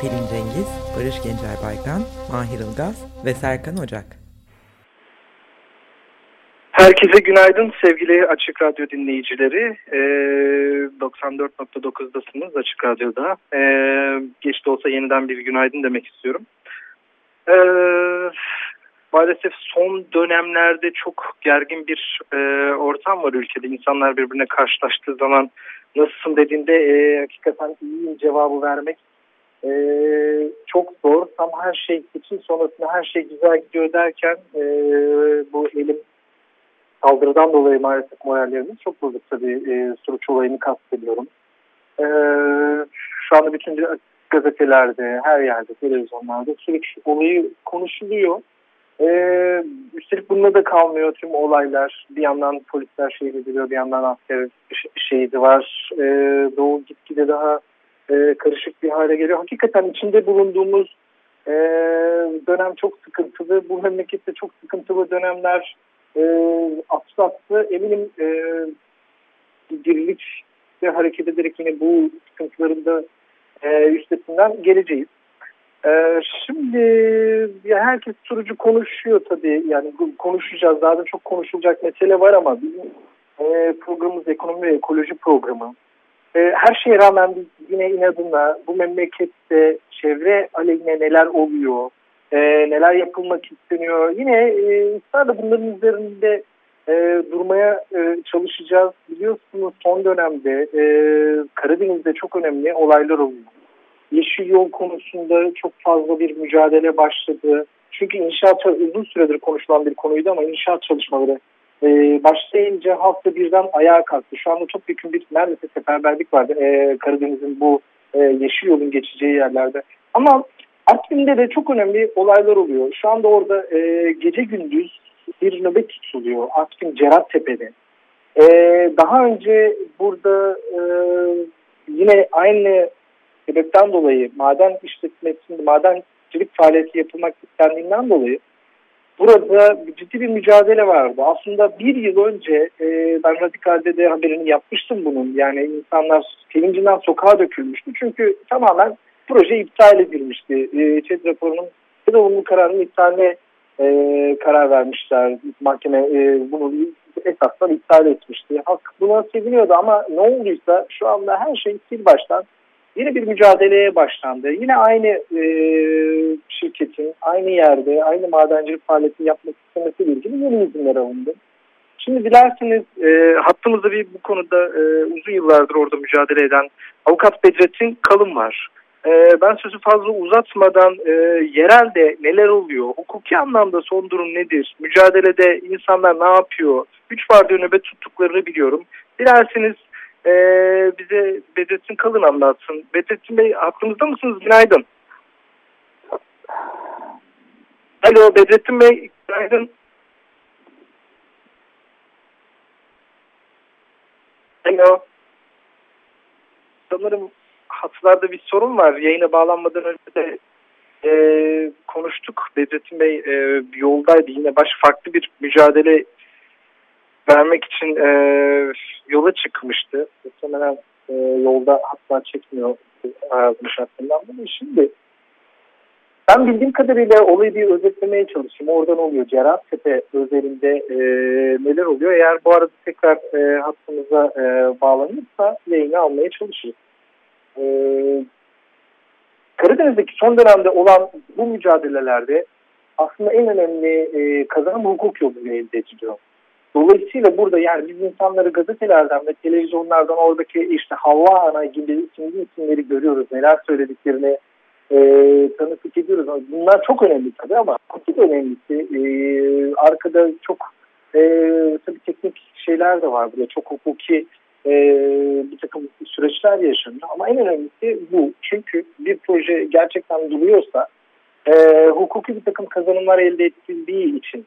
Pelin Cengiz, Barış Gencer Baykan, Mahir Ilgaz ve Serkan Ocak. Herkese günaydın sevgili Açık Radyo dinleyicileri. Ee, 94.9'dasınız Açık Radyo'da. Ee, geç de olsa yeniden bir günaydın demek istiyorum. Ee, maalesef son dönemlerde çok gergin bir e, ortam var ülkede. İnsanlar birbirine karşılaştığı zaman nasılsın dediğinde e, hakikaten iyiyim cevabı vermek e, çok zor. Tam her şey için sonrasında her şey güzel gidiyor derken e, bu elim saldırıdan dolayı maalesef morallerimiz çok bozuk tabii e, Suruç olayını kastediyorum. E, şu anda bütün gazetelerde, her yerde, televizyonlarda Suruç olayı konuşuluyor. Ee, üstelik bununla da kalmıyor tüm olaylar. Bir yandan polisler şehit ediliyor, bir yandan asker şehidi var. Ee, Doğu gitgide daha e, karışık bir hale geliyor. Hakikaten içinde bulunduğumuz e, dönem çok sıkıntılı. Bu memlekette çok sıkıntılı dönemler e, atlattı. Eminim e, dirlikle hareket ederek yine bu sıkıntıların da e, üstesinden geleceğiz. Ee, şimdi ya herkes sunucu konuşuyor tabii yani konuşacağız daha da çok konuşulacak mesele var ama bizim e, programımız ekonomi ve ekoloji programı. E, her şeye rağmen biz yine inadına bu memlekette çevre aleyhine neler oluyor, e, neler yapılmak isteniyor. Yine e, ısrarla bunların üzerinde e, durmaya e, çalışacağız. Biliyorsunuz son dönemde e, Karadeniz'de çok önemli olaylar oluyor yeşil yol konusunda çok fazla bir mücadele başladı. Çünkü inşaat uzun süredir konuşulan bir konuydu ama inşaat çalışmaları e, başlayınca hafta birden ayağa kalktı. Şu anda çok yakın bir neredeyse seferberlik vardı e, Karadeniz'in bu e, yeşil yolun geçeceği yerlerde. Ama Artvin'de de çok önemli olaylar oluyor. Şu anda orada e, gece gündüz bir nöbet tutuluyor Artvin Cerattepe'de. E, daha önce burada e, yine aynı sebepten dolayı maden işletmesinde madencilik faaliyeti yapılmak istendiğinden dolayı burada ciddi bir mücadele vardı. Aslında bir yıl önce e, ben Radikal'de de haberini yapmıştım bunun. Yani insanlar sevincinden sokağa dökülmüştü. Çünkü tamamen proje iptal edilmişti. E, ÇED raporunun olumlu kararının iptaline e, karar vermişler. Mahkeme e, bunu esasdan iptal etmişti. Halk buna seviniyordu ama ne olduysa şu anda her şey sil baştan Yeni bir mücadeleye başlandı. Yine aynı e, aynı yerde aynı madencilik faaliyeti yapmak istemesiyle ilgili yeni izinler alındı. Şimdi dilerseniz e, hattımızda bir bu konuda e, uzun yıllardır orada mücadele eden avukat Bedrettin Kalın var. E, ben sözü fazla uzatmadan e, yerelde neler oluyor, hukuki anlamda son durum nedir, mücadelede insanlar ne yapıyor, üç vardı nöbet tuttuklarını biliyorum. Dilerseniz e, bize Bedrettin Kalın anlatsın. Bedrettin Bey aklımızda mısınız? Günaydın. Alo Bedrettin Bey günaydın. Alo. Sanırım hatlarda bir sorun var. Yayına bağlanmadan önce de e, konuştuk. Bedrettin Bey e, yoldaydı. Yine baş farklı bir mücadele vermek için e, yola çıkmıştı. Muhtemelen e, yolda hatta çekmiyor yazmış hakkından bunu. Şimdi ben bildiğim kadarıyla olayı bir özetlemeye çalışayım. Oradan oluyor. Cerrahtepe özelinde e, neler oluyor? Eğer bu arada tekrar e, hattımıza e, bağlanırsa yayını almaya çalışırız. E, Karadeniz'deki son dönemde olan bu mücadelelerde aslında en önemli e, kazanım hukuk yoluyla elde ediliyor. Dolayısıyla burada yani biz insanları gazetelerden ve televizyonlardan oradaki işte Havva Ana gibi isimli isimleri görüyoruz. Neler söylediklerini e, tanıklık ediyoruz. Bunlar çok önemli tabii ama asıl önemlisi e, arkada çok e, tabii teknik şeyler de var. Burada çok hukuki e, bir takım süreçler yaşanıyor. Ama en önemlisi bu. Çünkü bir proje gerçekten duruyorsa e, hukuki bir takım kazanımlar elde edildiği için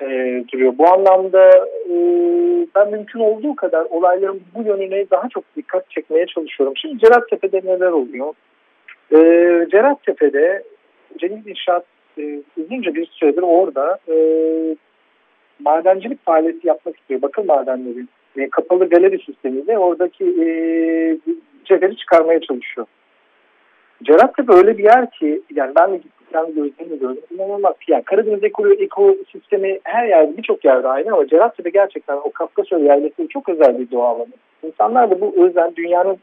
e, duruyor. Bu anlamda e, ben mümkün olduğu kadar olayların bu yönüne daha çok dikkat çekmeye çalışıyorum. Şimdi Cerattepe'de neler oluyor? E, Cerattepe'de Cengiz İnşaat e, uzunca bir süredir orada e, madencilik faaliyeti yapmak istiyor. Bakın madenleri e, kapalı galeri sistemiyle oradaki e, cevheri çıkarmaya çalışıyor. Cerattepe öyle bir yer ki yani ben de gittim kendi gözlerimle gördüm. İnanılmaz. Yani Karadeniz eko, ekosistemi her yerde birçok yerde aynı ama Cerattepe gerçekten o Kafkasya yerleşimi çok özel bir doğa alanı. İnsanlar da bu özel dünyanın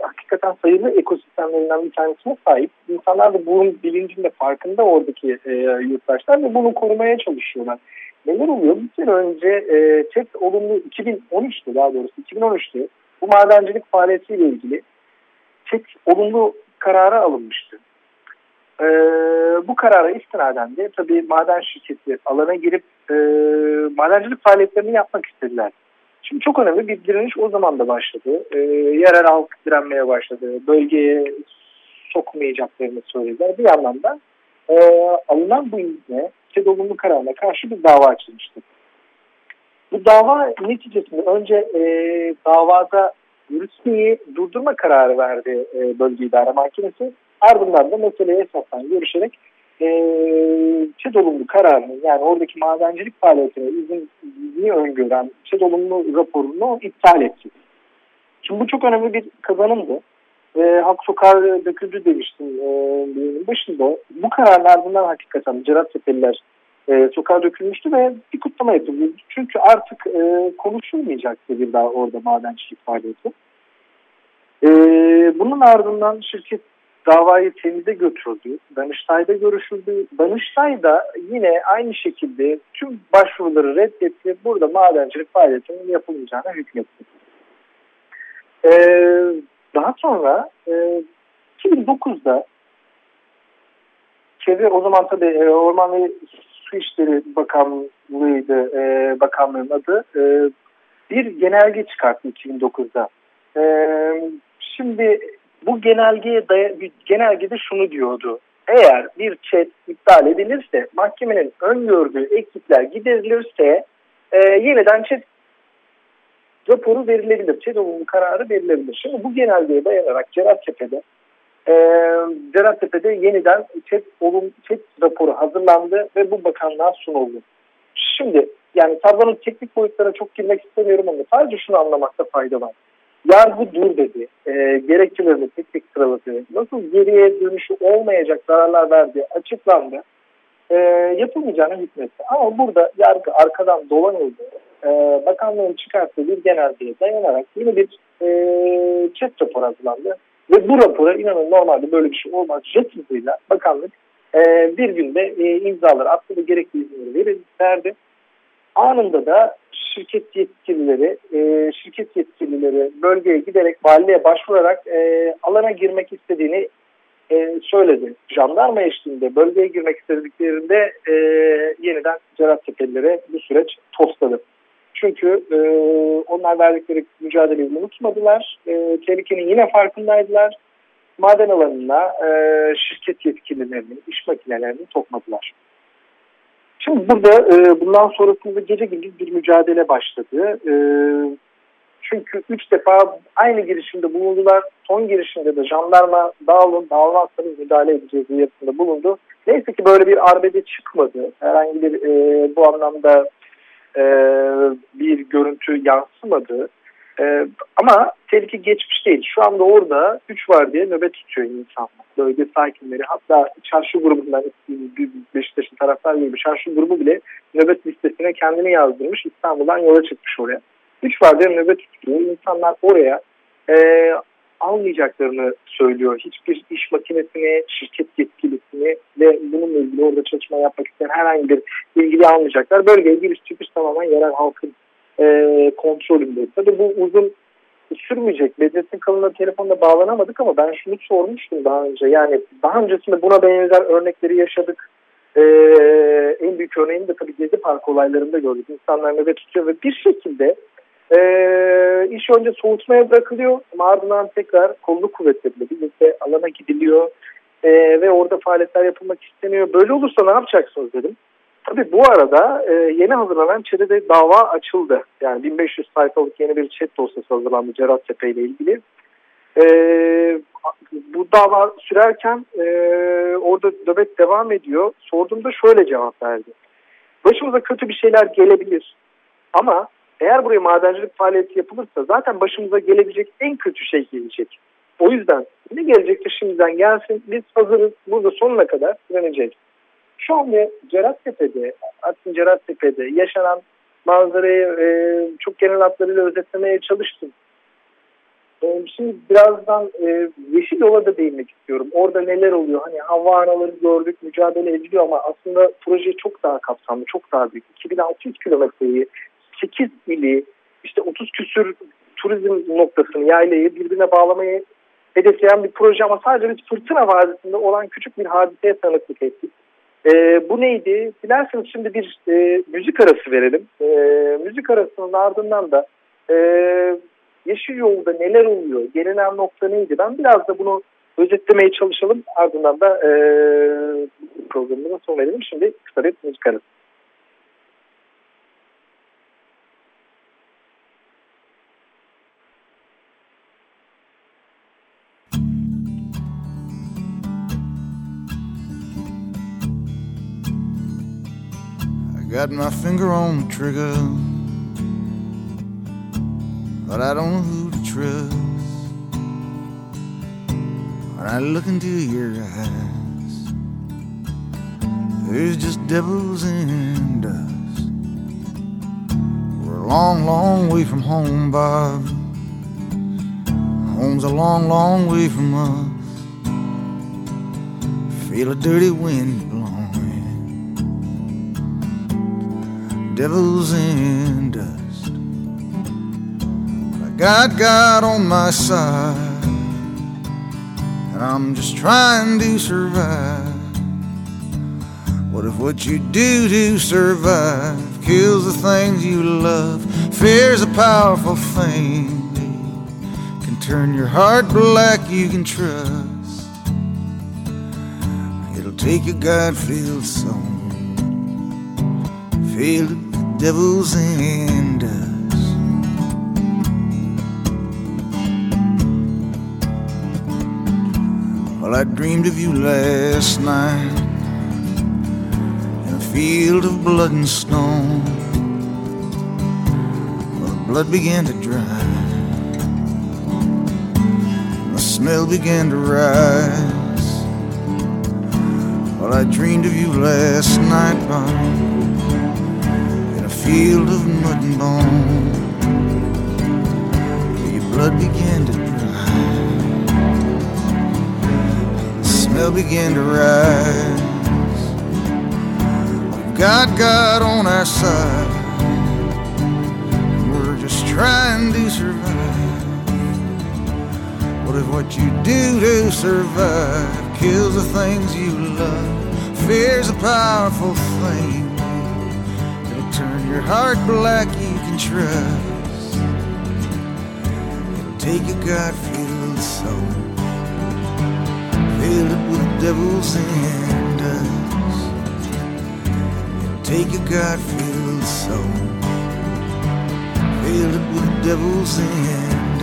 hakikaten sayılı ekosistemlerinden bir tanesine sahip. İnsanlar da bunun bilincinde farkında oradaki e, yurttaşlar ve bunu korumaya çalışıyorlar. Neler oluyor? Bir sene önce e, tek olumlu 2013'te daha doğrusu 2013'te bu madencilik faaliyetiyle ilgili tek olumlu karara alınmıştı. E, bu karara istinaden de tabii maden şirketi alana girip e, madencilik faaliyetlerini yapmak istediler. Şimdi çok önemli bir direniş o zaman da başladı. E, yerel halk direnmeye başladı. Bölgeye sokmayacaklarını söylediler. Bir yandan da e, alınan bu izne olumlu kararına karşı bir dava açılmıştı. Bu dava neticesinde önce e, davada yürütmeyi durdurma kararı verdi e, bölge idare mahkemesi. Ardından da meseleye esasen görüşerek e, ÇED olumlu kararını yani oradaki madencilik faaliyetine izni öngören ÇED olumlu raporunu iptal etti. Şimdi bu çok önemli bir kazanımdı. E, halk sokağa döküldü demiştim e, başında. Bu kararın ardından hakikaten Cerat Tepeliler e, sokağa dökülmüştü ve bir kutlama yapıldı. Çünkü artık e, konuşulmayacaktı bir daha orada madencilik faaliyeti. E, bunun ardından şirket davayı temize götürdü. Danıştay'da görüşüldü. Danıştay da yine aynı şekilde tüm başvuruları reddetti. Burada madencilik faaliyetinin yapılmayacağına hükmetti. Ee, daha sonra e, 2009'da çevre o zaman tabii e, Orman ve Su İşleri Bakanlığı'ydı e, bakanlığın adı. E, bir genelge çıkarttı 2009'da. E, şimdi bu genelgeye daya, genelgede şunu diyordu. Eğer bir chat iptal edilirse mahkemenin öngördüğü eksikler giderilirse e, yeniden chat raporu verilebilir. ÇED olumlu kararı verilebilir. Şimdi bu genelgeye dayanarak Cerattepe'de e, Cerattepe'de yeniden ÇED, olum, ÇED raporu hazırlandı ve bu bakanlığa sunuldu. Şimdi yani tablonun teknik boyutlarına çok girmek istemiyorum ama sadece şunu anlamakta fayda var. Yargı dur dedi. E, gerekçelerini tek tek sıraladı. Nasıl geriye dönüşü olmayacak zararlar verdiği açıklandı. E, yapılmayacağına hükmetti. Ama burada yargı arkadan dolanıldı. E, bakanlığın çıkarttığı bir genelgeye dayanarak yine bir e, chat rapor hazırlandı. Ve bu rapora inanın normalde böyle bir şey olmaz. Jet hızıyla bakanlık e, bir günde e, imzaları attı ve gerekli izinleri verdi. Anında da şirket yetkilileri, e, şirket yetkilileri bölgeye giderek valiliğe başvurarak e, alana girmek istediğini e, söyledi. Jandarma eşliğinde bölgeye girmek istediklerinde e, yeniden Cerat Tepelilere bu süreç tosladı. Çünkü e, onlar verdikleri mücadeleyi unutmadılar. E, tehlikenin yine farkındaydılar. Maden alanına e, şirket yetkililerini, iş makinelerini sokmadılar. Şimdi burada e, bundan sonrasında gece gündüz bir mücadele başladı. E, çünkü üç defa aynı girişimde bulundular. Son girişimde de jandarma dağılın, dağılmazsanız müdahale edeceğiz uyarısında bulundu. Neyse ki böyle bir arbede çıkmadı. Herhangi bir e, bu anlamda e, bir görüntü yansımadı. E, ama tehlike geçmiş değil. Şu anda orada 3 var diye nöbet tutuyor insanlar. Bölge sakinleri hatta çarşı grubundan Beşiktaş'ın taraftar gibi çarşı grubu bile nöbet listesine kendini yazdırmış. İstanbul'dan yola çıkmış oraya. 3 var diye nöbet tutuyor. İnsanlar oraya e, almayacaklarını söylüyor. Hiçbir iş makinesini, şirket yetkilisini ve bununla ilgili orada çalışma yapmak isteyen herhangi bir ilgili almayacaklar. Bölgeye giriş çıkış tamamen yerel halkın e, kontrolünde. Tabii bu uzun sürmeyecek. Bedrettin Kalın'la telefonda bağlanamadık ama ben şunu sormuştum daha önce. Yani daha öncesinde buna benzer örnekleri yaşadık. Ee, en büyük örneğini de tabii Gezi Park olaylarında gördük. İnsanlar nöbet tutuyor ve bir şekilde e, iş önce soğutmaya bırakılıyor ardından tekrar kolluk kuvvetleriyle birlikte alana gidiliyor. e, ve orada faaliyetler yapılmak isteniyor. Böyle olursa ne yapacaksınız dedim. Tabii bu arada e, yeni hazırlanan ÇED'de dava açıldı. Yani 1500 sayfalık yeni bir chat dosyası hazırlandı Cerattepe ile ilgili. E, bu dava sürerken e, orada nöbet devam ediyor. Sorduğumda şöyle cevap verdi. Başımıza kötü bir şeyler gelebilir. Ama eğer buraya madencilik faaliyeti yapılırsa zaten başımıza gelebilecek en kötü şey gelecek. O yüzden ne gelecekse şimdiden gelsin. Biz hazırız. Burada sonuna kadar direneceğiz. Şu anda Cerattepe'de, Artvin Cerattepe'de yaşanan manzarayı e, çok genel hatlarıyla özetlemeye çalıştım. E, şimdi birazdan e, Yeşil Yola da değinmek istiyorum. Orada neler oluyor? Hani hava anaları gördük, mücadele ediliyor ama aslında proje çok daha kapsamlı, çok daha büyük. 2600 kilometreyi, 8 ili, işte 30 küsür turizm noktasını, yaylayı birbirine bağlamayı hedefleyen bir proje ama sadece biz Fırtına Vadisi'nde olan küçük bir hadiseye tanıklık ettik. E, bu neydi? Dilerseniz şimdi bir e, müzik arası verelim. E, müzik arasının ardından da e, Yeşil Yolda neler oluyor? Gelinen nokta neydi? Ben biraz da bunu özetlemeye çalışalım. Ardından da e, programımıza son verelim. Şimdi kısa bir müzik arası. Got my finger on the trigger, but I don't know who to trust. When I look into your eyes, there's just devils and dust. We're a long, long way from home, Bob. Home's a long, long way from us. Feel a dirty wind devils in dust. But I got God on my side, and I'm just trying to survive. What if what you do to survive kills the things you love? Fear's a powerful thing, can turn your heart black, you can trust. It'll take a God filled soul feel the devil's in us. Well, I dreamed of you last night in a field of blood and stone. Well, the blood began to dry, the smell began to rise. Well, I dreamed of you last night, Bob field of mud and bone. Your blood began to dry, the smell began to rise. We've got God on our side, we're just trying to survive. What if what you do to survive kills the things you love? Fear's a powerful thing your heart black you can trust. It'll take a God-filled soul, fill it with devils and dust. It'll take a God-filled soul, fill it with devils and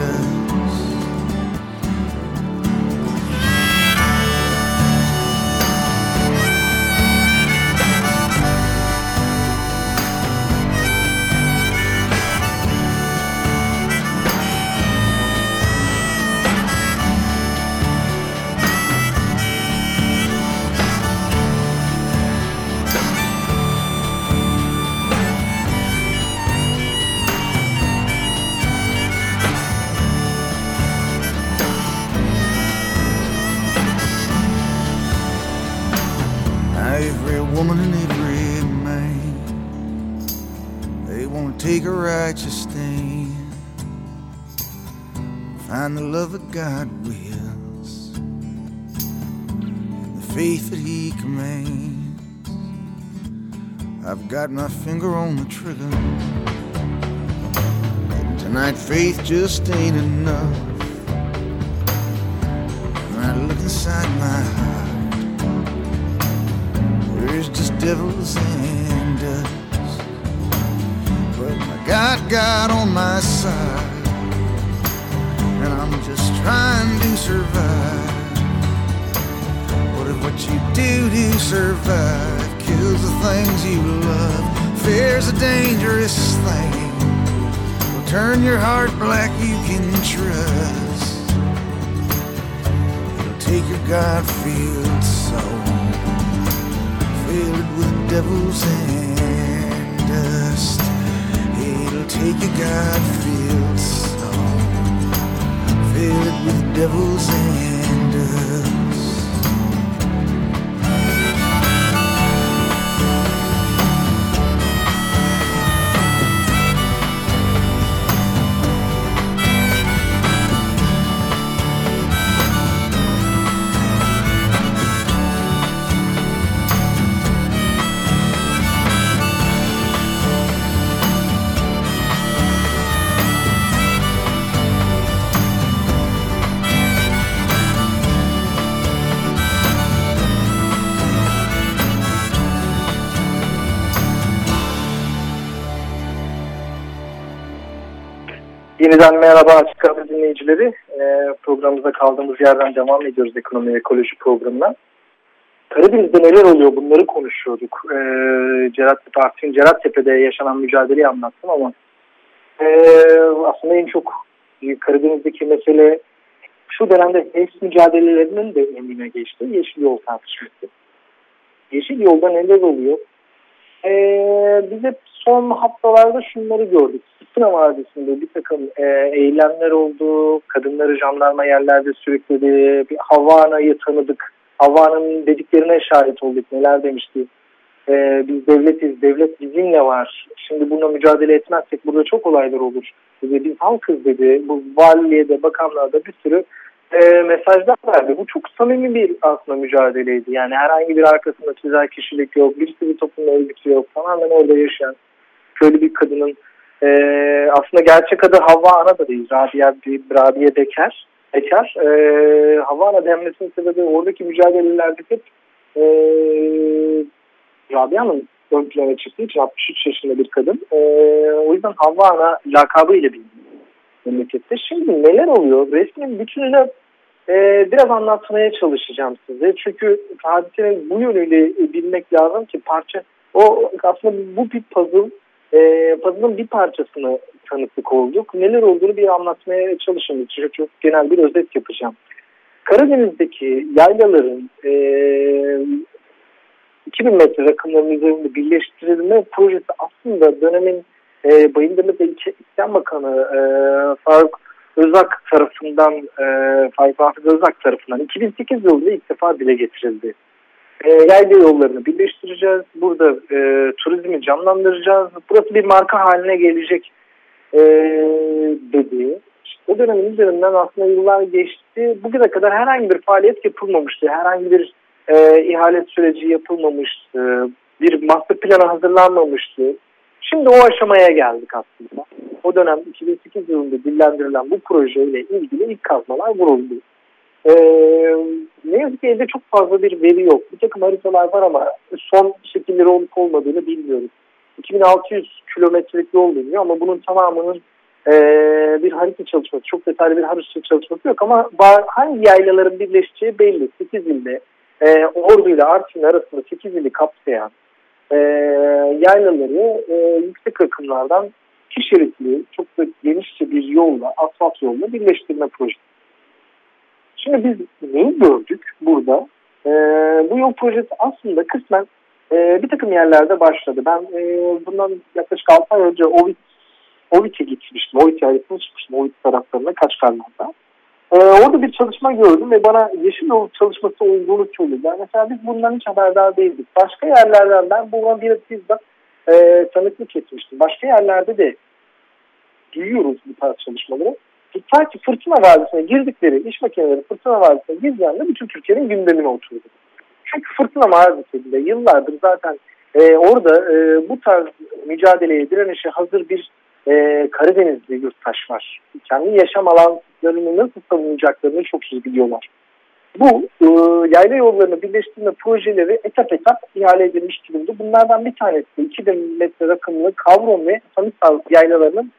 dust. woman and every man. They want to take a righteous stand, find the love that God wills, and the faith that He commands. I've got my finger on the trigger. And tonight, faith just ain't enough. When I look inside my heart. There's just devils and dust. But I got God on my side, and I'm just trying to survive. What if what you do to survive kills the things you love? Fear's a dangerous thing. Turn your heart black, you can trust. It'll take your God-filled soul, fill it with devils and dust. It'll take your God-filled soul, fill it with devils and dust. Yeniden merhaba Açık Radyo dinleyicileri. Ee, programımıza kaldığımız yerden devam ediyoruz ekonomi ve ekoloji programına. Karadeniz'de neler oluyor bunları konuşuyorduk. Ee, Cerattepe, Artvin Cerattepe'de yaşanan mücadeleyi anlattım ama e, aslında en çok Karadeniz'deki mesele şu dönemde HES mücadelelerinin de önüne geçti. Yeşil yol tartışması. Yeşil yolda neler oluyor? Ee, biz hep son haftalarda şunları gördük. Sınav Vadisi'nde bir takım e, eylemler oldu. Kadınları jandarma yerlerde sürükledi. Bir Havana'yı tanıdık. Havana'nın dediklerine şahit olduk. Neler demişti. E, biz devletiz, devlet bizimle var. Şimdi buna mücadele etmezsek burada çok olaylar olur. Dedi, biz halkız dedi. Bu valiliğe de bakanlığa da bir sürü e, mesajlar verdi. Bu çok samimi bir aslında mücadeleydi. Yani herhangi bir arkasında çizer kişilik yok. Bir sivil toplum örgütü yok. Tamamen orada yaşayan köylü bir kadının e, aslında gerçek adı Havva Ana da değil. Rabia, Rabia Deker. Deker. E, Havva Ana denmesinin sebebi oradaki mücadelelerde hep e, Rabia'nın ön plana çıktığı için 63 yaşında bir kadın. E, o yüzden Havva Ana lakabı ile memlekette. Şimdi neler oluyor? Resmin bütününü e, biraz anlatmaya çalışacağım size. Çünkü hadisenin bu yönüyle bilmek lazım ki parça o aslında bu bir puzzle e, puzzle'ın bir parçasını tanıklık olduk. Neler olduğunu bir anlatmaya çalışayım. Çok, çok genel bir özet yapacağım. Karadeniz'deki yaylaların e, 2000 metre rakımlarının üzerinde birleştirilme projesi aslında dönemin e, Bayındırlı ve İslam Bakanı e, Faruk Özak tarafından e, Faruk Özak tarafından 2008 yılında ilk defa dile getirildi. E, yayla yollarını birleştireceğiz. Burada e, turizmi canlandıracağız. Burası bir marka haline gelecek e, dedi. İşte o dönemin üzerinden aslında yıllar geçti. Bugüne kadar herhangi bir faaliyet yapılmamıştı. Herhangi bir e, ihale süreci yapılmamıştı. Bir master planı hazırlanmamıştı. Şimdi o aşamaya geldik aslında. O dönem 2008 yılında dillendirilen bu projeyle ilgili ilk kazmalar vuruldu. Ee, ne yazık ki elde çok fazla bir veri yok. Bir takım haritalar var ama son şekilleri olup olmadığını bilmiyoruz. 2600 kilometrelik yol deniyor ama bunun tamamının e, bir harita çalışması, çok detaylı bir harita çalışması yok ama hangi yaylaların birleşeceği belli. 8 ilde e, Ordu ile Artvin arasında 8 ili kapsayan e, yaylaları e, yüksek akımlardan iki şeritli, çok da genişçe bir yolla, asfalt yolla birleştirme projesi. Şimdi biz neyi gördük burada? E, bu yol projesi aslında kısmen e, bir takım yerlerde başladı. Ben e, bundan yaklaşık 6 ay önce Ovid, Ovid'e gitmiştim. Ovid yaylasına çıkmıştım. Ovid taraflarına Kaçkarlar'da. Ee, orada bir çalışma gördüm ve bana yeşil yol çalışması olduğunu söylediler. Mesela biz bundan hiç haberdar değildik. Başka yerlerden ben buna bir bizzat e, tanıklık etmiştim. Başka yerlerde de duyuyoruz bu tarz çalışmaları. Sanki Fırtına Vadisi'ne girdikleri iş makineleri Fırtına Vadisi'ne girdiğinde bütün Türkiye'nin gündemine oturdu. Çünkü Fırtına Vadisi'nde yıllardır zaten e, orada e, bu tarz mücadeleye direnişe hazır bir e, Karadenizli yurttaş var. Kendi yaşam alanlarını nasıl savunacaklarını çok iyi biliyorlar. Bu e, yayla yollarını birleştirme projeleri etap etap ihale edilmiş durumda. Bunlardan bir tanesi 2000 metre rakımlı Kavron ve Samisal yaylalarının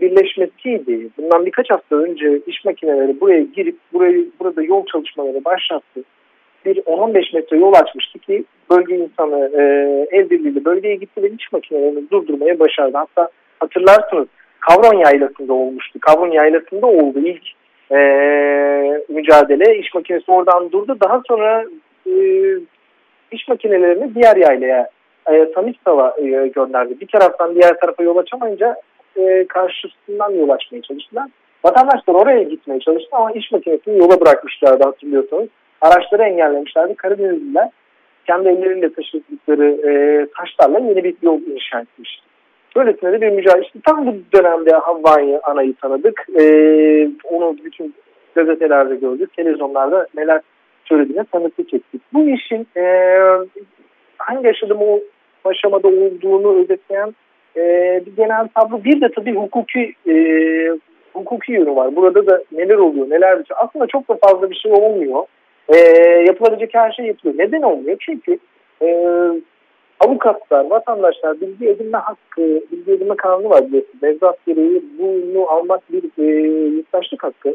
birleşmesiydi. Bundan birkaç hafta önce iş makineleri buraya girip burayı burada yol çalışmaları başlattı. Bir 10-15 metre yol açmıştı ki bölge insanı e, el birliğiyle bölgeye gitti ve iş makinelerini durdurmaya başardı. Hatta hatırlarsınız Kavron Yaylası'nda olmuştu. Kavron Yaylası'nda oldu ilk e, mücadele. İş makinesi oradan durdu. Daha sonra e, iş makinelerini diğer yaylaya e, Samistava e, gönderdi. Bir taraftan diğer tarafa yol açamayınca e, karşısından yol açmaya çalıştılar. Vatandaşlar oraya gitmeye çalıştı ama iş makinesini yola bırakmışlardı hatırlıyorsanız. Araçları engellemişlerdi. Karadenizliler kendi elleriyle taşıdıkları e, taşlarla yeni bir yol inşa etmişti. Böylesine de bir mücadele. İşte tam bu dönemde Havva'yı anayı tanıdık. E, onu bütün gazetelerde gördük. Televizyonlarda neler söylediğine tanıklık ettik. Bu işin e, hangi aşamada, aşamada olduğunu özetleyen e, bir genel tablo. Bir de tabii hukuki e, hukuki yönü var. Burada da neler oluyor, neler bitiyor. Aslında çok da fazla bir şey olmuyor. E, yapılabilecek her şey yapılıyor. Neden olmuyor? Çünkü e, avukatlar, vatandaşlar bilgi edinme hakkı, bilgi edinme kanunu var biliyorsunuz. Mevzuat gereği bunu almak bir e, yurttaşlık hakkı.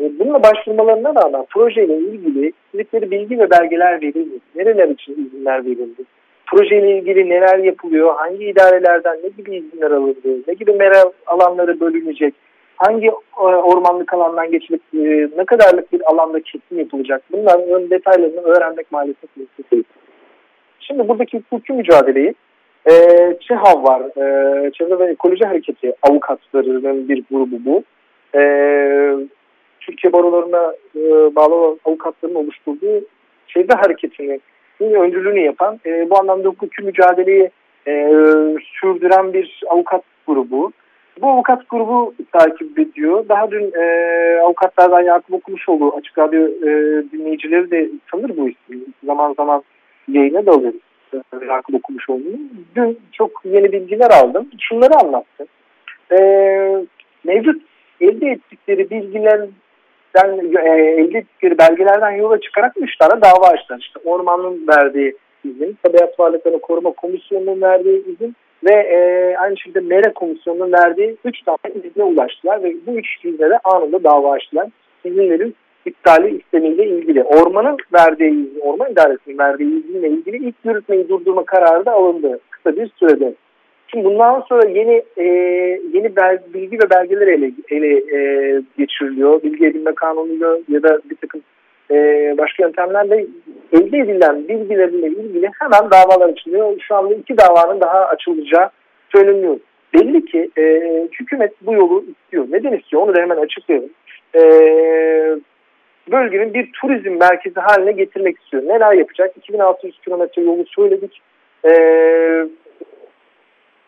E, bununla başvurmalarına rağmen projeyle ilgili istedikleri bilgi ve belgeler verildi. Nereler için izinler verildi? Projeyle ilgili neler yapılıyor? Hangi idarelerden ne gibi izinler alındı? Ne gibi mera alanları bölünecek? Hangi e, ormanlık alandan geçilip e, ne kadarlık bir alanda kesim yapılacak? Bunların detaylarını öğrenmek maalesef mümkün değil. Şimdi buradaki hukuki mücadeleyi e, ÇEHAV var, e, Çevre ve Ekoloji Hareketi avukatlarının bir grubu bu. E, Türkiye barolarına e, bağlı avukatların oluşturduğu çevre hareketini öncülüğünü yapan, e, bu anlamda hukuki mücadeleyi e, sürdüren bir avukat grubu. Bu avukat grubu takip ediyor. Daha dün e, avukatlardan Yakup Okumuşoğlu açık radyo e, dinleyicileri de tanır bu ismi. Zaman zaman yayına da alıyoruz. Yakup Okumuşoğlu'nu. Dün çok yeni bilgiler aldım. Şunları anlattı. E, mevcut elde ettikleri bilgilerden e, elde ettikleri belgelerden yola çıkarak üç tane dava açtılar. İşte ormanın verdiği izin, Tabiat Varlıklarını Koruma Komisyonu'nun verdiği izin ve e, aynı şekilde MERE Komisyonu'nun verdiği üç tane izne ulaştılar ve bu üç izne de anında dava açtılar. İzinlerin iptali istemiyle ilgili. Ormanın verdiği izin, orman idaresinin verdiği izinle ilgili ilk yürütmeyi durdurma kararı da alındı kısa bir sürede. Şimdi bundan sonra yeni e, yeni bilgi ve belgeler ele, ele e, geçiriliyor. Bilgi edinme kanunuyla ya da bir takım e, başka yöntemlerle elde edilen bilgilerle ilgili hemen davalar açılıyor. Şu anda iki davanın daha açılacağı söyleniyor. Belli ki e, hükümet bu yolu istiyor. Neden istiyor? Onu da hemen açıklayalım. E, bölgenin bir turizm merkezi haline getirmek istiyor. Neler yapacak? 2600 kilometre yolu söyledik. E,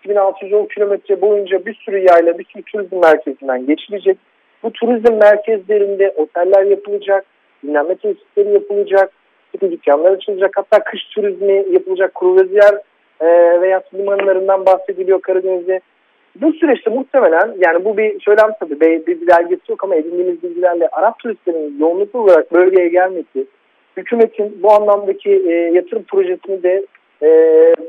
2610 kilometre boyunca bir sürü yayla, bir sürü turizm merkezinden geçilecek. Bu turizm merkezlerinde oteller yapılacak, dinlenme tesisleri yapılacak, sıkı dükkanlar açılacak. Hatta kış turizmi yapılacak kruvaziyer e, veya limanlarından bahsediliyor Karadeniz'de. Bu süreçte muhtemelen yani bu bir söylem tabii bir, bir belgesi yok ama edindiğimiz bilgilerle Arap turistlerinin yoğunluklu olarak bölgeye gelmesi, hükümetin bu anlamdaki e, yatırım projesini de e,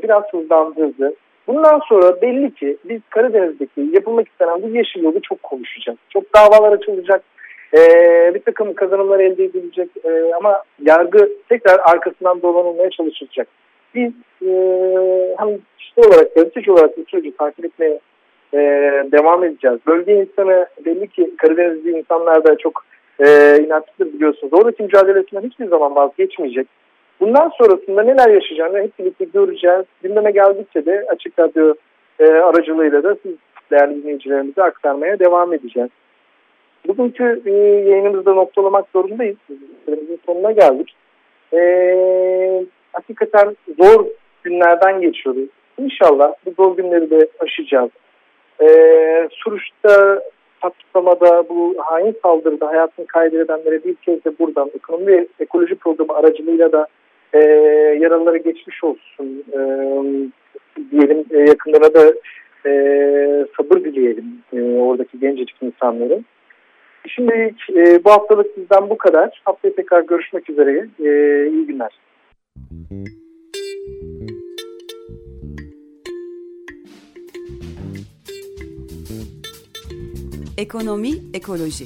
biraz hızlandırdı. Bundan sonra belli ki biz Karadeniz'deki yapılmak istenen bu yeşil yolu çok konuşacağız. Çok davalar açılacak. Ee, bir takım kazanımlar elde edilecek ee, ama yargı tekrar arkasından dolanılmaya çalışılacak. Biz e, hem kişisel olarak, gazeteci olarak bu süreci takip etmeye e, devam edeceğiz. Bölge insanı belli ki Karadenizli insanlar da çok e, inatçıdır biliyorsunuz. Oradaki mücadelesinden hiçbir zaman vazgeçmeyecek. Bundan sonrasında neler yaşayacağını hep birlikte göreceğiz. Gündeme geldikçe de açık radyo e, aracılığıyla da siz değerli dinleyicilerimize aktarmaya devam edeceğiz. Bugünkü e, yayınımızda noktalamak zorundayız. Süremizin sonuna geldik. E, hakikaten zor günlerden geçiyoruz. İnşallah bu zor günleri de aşacağız. E, Suruç'ta patlamada bu hain saldırıda hayatını kaybedenlere bir kez de buradan ekonomi ve ekoloji programı aracılığıyla da e, yaralılara geçmiş olsun e, diyelim. E, yakınlara da e, sabır dileyelim e, oradaki gencecik insanların. Şimdilik e, bu haftalık bizden bu kadar. Haftaya tekrar görüşmek üzere. E, iyi günler. Ekonomi, ekoloji.